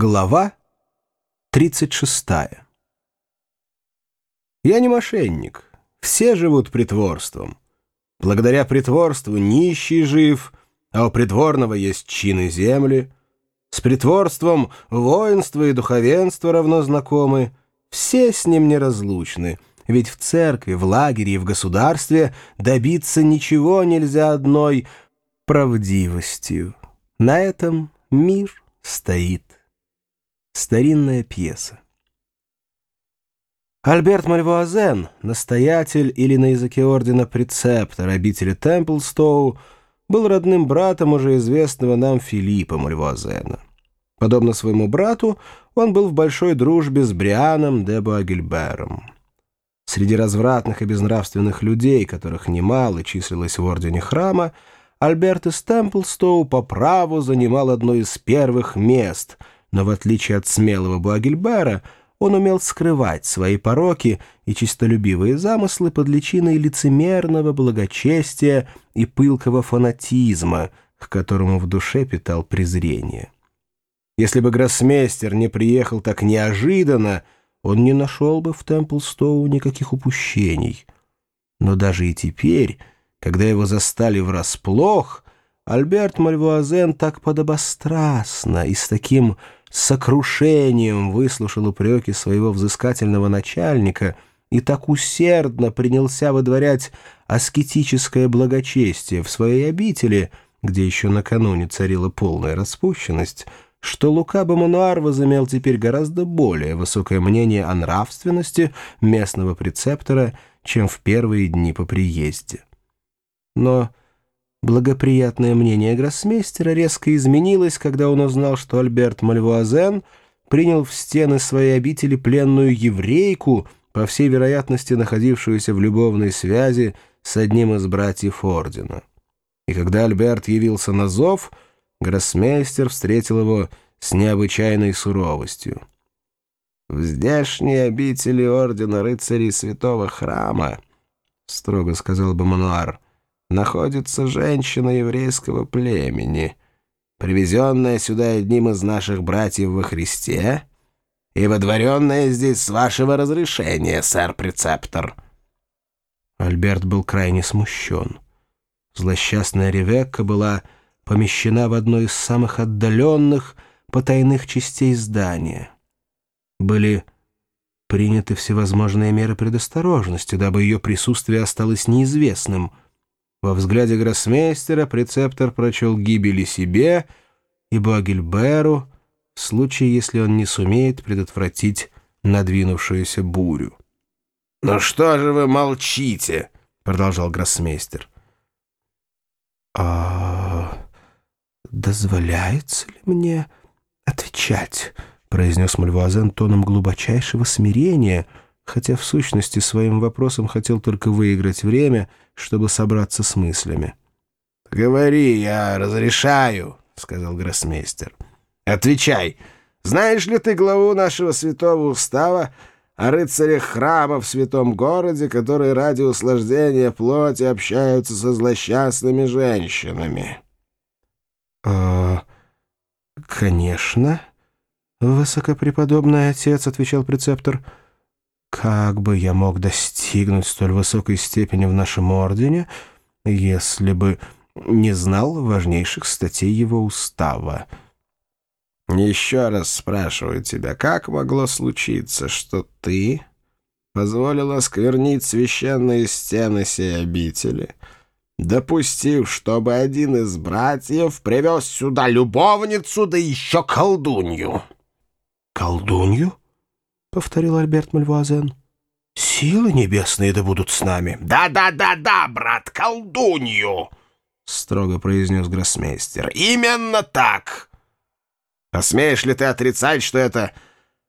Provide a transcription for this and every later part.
Глава 36. Я не мошенник. Все живут притворством. Благодаря притворству нищий жив, а у притворного есть чины земли. С притворством воинство и духовенство равно знакомы. Все с ним неразлучны, ведь в церкви, в лагере и в государстве добиться ничего нельзя одной правдивостью. На этом мир стоит. Старинная пьеса. Альберт Мальвуазен, настоятель или на языке ордена прецептор обители Темплстоу, был родным братом уже известного нам Филиппа Мальвуазена. Подобно своему брату, он был в большой дружбе с Брианом де Буагильбером. Среди развратных и безнравственных людей, которых немало числилось в ордене храма, Альберт из Темплстоу по праву занимал одно из первых мест — но в отличие от смелого Буагельбера, он умел скрывать свои пороки и чистолюбивые замыслы под личиной лицемерного благочестия и пылкого фанатизма, к которому в душе питал презрение. Если бы гроссмейстер не приехал так неожиданно, он не нашел бы в Темплстоу никаких упущений. Но даже и теперь, когда его застали врасплох, Альберт Мальвуазен так подобострастно и с таким сокрушением выслушал упреки своего взыскательного начальника и так усердно принялся выдворять аскетическое благочестие в своей обители, где еще накануне царила полная распущенность, что Лука Бамануар возымел теперь гораздо более высокое мнение о нравственности местного прецептора, чем в первые дни по приезде. Но Благоприятное мнение гроссмейстера резко изменилось, когда он узнал, что Альберт Мальвуазен принял в стены своей обители пленную еврейку, по всей вероятности находившуюся в любовной связи с одним из братьев ордена. И когда Альберт явился на зов, гроссмейстер встретил его с необычайной суровостью. «В здешней обители ордена рыцарей святого храма», — строго сказал Бамануар, — находится женщина еврейского племени, привезенная сюда одним из наших братьев во Христе и водворенная здесь с вашего разрешения, сэр-прецептор». Альберт был крайне смущен. Злосчастная Ревекка была помещена в одной из самых отдаленных потайных частей здания. Были приняты всевозможные меры предосторожности, дабы ее присутствие осталось неизвестным — во взгляде гроссмейстера прецептор прочел гибели себе и Багельберу в случае, если он не сумеет предотвратить надвинувшуюся бурю. «Ну что же вы молчите?» — продолжал гроссмейстер. «А дозволяется ли мне отвечать?» — произнес Мальвуазен тоном глубочайшего смирения — хотя в сущности своим вопросом хотел только выиграть время, чтобы собраться с мыслями. «Говори, я разрешаю», — сказал гроссмейстер. «Отвечай, знаешь ли ты главу нашего святого устава о рыцарях храма в святом городе, которые ради услаждения плоти общаются со злосчастными женщинами?» «А, конечно, высокопреподобный отец», — отвечал прецептор, — как бы я мог достигнуть столь высокой степени в нашем ордене, если бы не знал важнейших статей его устава? Еще раз спрашиваю тебя, как могло случиться, что ты позволил осквернить священные стены сей обители, допустив, чтобы один из братьев привез сюда любовницу, да еще колдунью? Колдунью? — повторил Альберт Мальвуазен. «Силы небесные да будут с нами». «Да-да-да-да, брат, колдунью!» — строго произнес гроссмейстер. «Именно так! Посмеешь ли ты отрицать, что это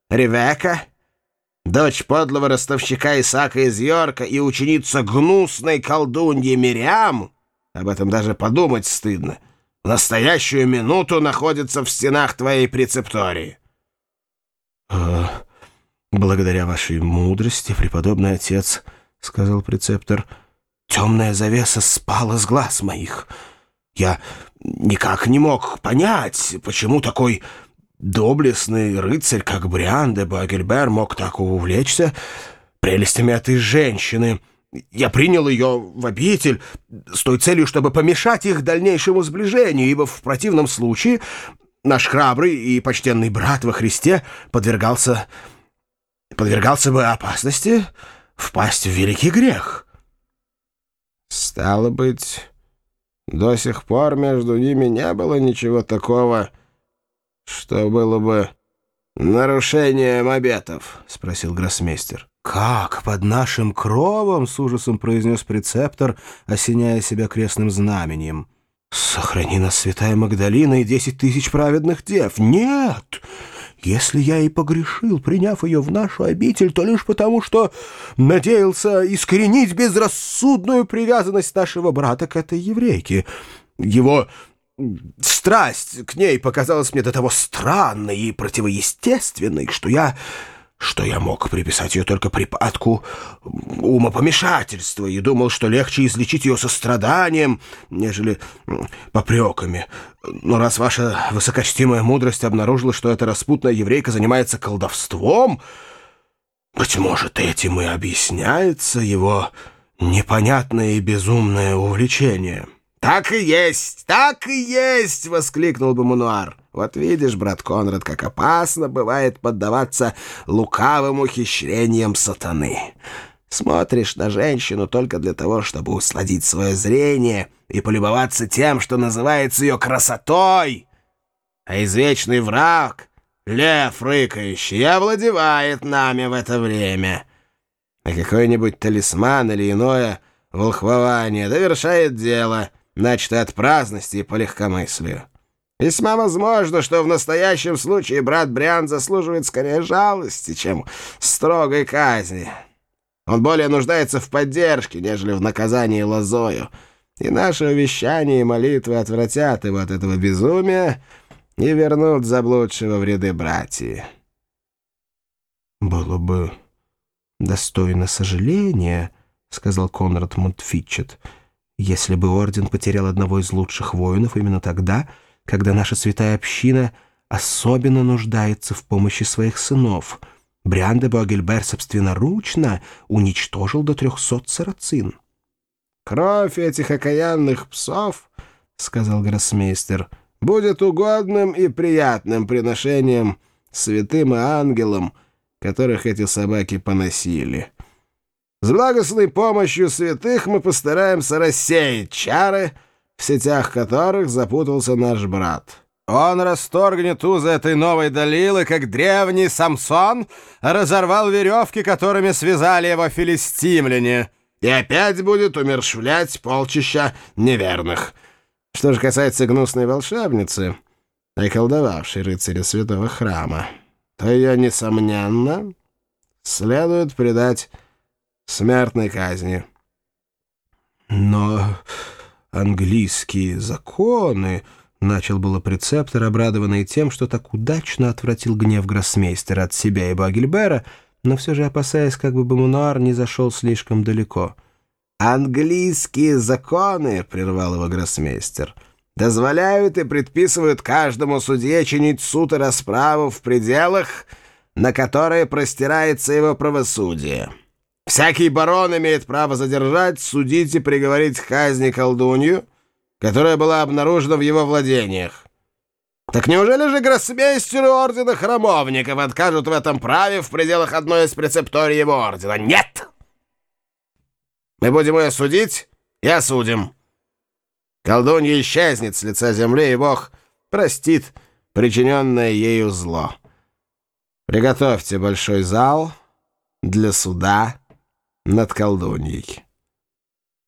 Ревека, дочь подлого ростовщика Исаака из Йорка и ученица гнусной колдуньи Мириам? Об этом даже подумать стыдно. В настоящую минуту находится в стенах твоей прецептории». «А «Благодаря вашей мудрости, преподобный отец», — сказал прецептор, — «темная завеса спала с глаз моих. Я никак не мог понять, почему такой доблестный рыцарь, как Бриан де Багельбер, мог так увлечься прелестями этой женщины. Я принял ее в обитель с той целью, чтобы помешать их дальнейшему сближению, ибо в противном случае наш храбрый и почтенный брат во Христе подвергался, подвергался бы опасности впасть в великий грех. Стало быть, до сих пор между ними не было ничего такого, что было бы нарушением обетов, — спросил гроссмейстер. «Как под нашим кровом?» — с ужасом произнес прецептор, осеняя себя крестным знаменем. «Сохрани нас, святая Магдалина, и десять тысяч праведных дев! Нет! Если я и погрешил, приняв ее в нашу обитель, то лишь потому, что надеялся искоренить безрассудную привязанность нашего брата к этой еврейке. Его страсть к ней показалась мне до того странной и противоестественной, что я что я мог приписать ее только припадку умопомешательства и думал, что легче излечить ее состраданием, нежели попреками. Но раз ваша высокочтимая мудрость обнаружила, что эта распутная еврейка занимается колдовством, быть может, этим и объясняется его непонятное и безумное увлечение». «Так и есть, так и есть!» — воскликнул бы Мануар. «Вот видишь, брат Конрад, как опасно бывает поддаваться лукавым ухищрениям сатаны. Смотришь на женщину только для того, чтобы усладить свое зрение и полюбоваться тем, что называется ее красотой. А извечный враг, лев рыкающий, овладевает нами в это время. А какой-нибудь талисман или иное волхвование довершает дело» начато от праздности и по легкомыслию. Весьма возможно, что в настоящем случае брат Бриан заслуживает скорее жалости, чем строгой казни. Он более нуждается в поддержке, нежели в наказании лозою. И наши увещания и молитвы отвратят его от этого безумия и вернут заблудшего в ряды братьев. «Было бы достойно сожаления», — сказал Конрад Монтфитчет, — если бы орден потерял одного из лучших воинов именно тогда, когда наша святая община особенно нуждается в помощи своих сынов. Бриан де Буагельбер собственноручно уничтожил до трехсот сарацин. «Кровь этих окаянных псов, — сказал гроссмейстер, — будет угодным и приятным приношением святым и ангелам, которых эти собаки поносили». С благостной помощью святых мы постараемся рассеять чары, в сетях которых запутался наш брат. Он расторгнет узы этой новой Далилы, как древний Самсон разорвал веревки, которыми связали его филистимляне, и опять будет умершвлять полчища неверных. Что же касается гнусной волшебницы, околдовавшей рыцаря святого храма, то ее, несомненно, следует предать смертной казни. Но английские законы... Начал было прецептор, обрадованный тем, что так удачно отвратил гнев гроссмейстера от себя и Багельбера, но все же опасаясь, как бы Бомунуар не зашел слишком далеко. «Английские законы», — прервал его гроссмейстер, — «дозволяют и предписывают каждому судье чинить суд и расправу в пределах, на которые простирается его правосудие». Всякий барон имеет право задержать, судить и приговорить казни колдунью, которая была обнаружена в его владениях. Так неужели же гроссмейстеру ордена храмовников откажут в этом праве в пределах одной из прецепторий его ордена? Нет! Мы будем ее судить и осудим. Колдунья исчезнет с лица земли, и Бог простит причиненное ею зло. Приготовьте большой зал для суда над колдуньей.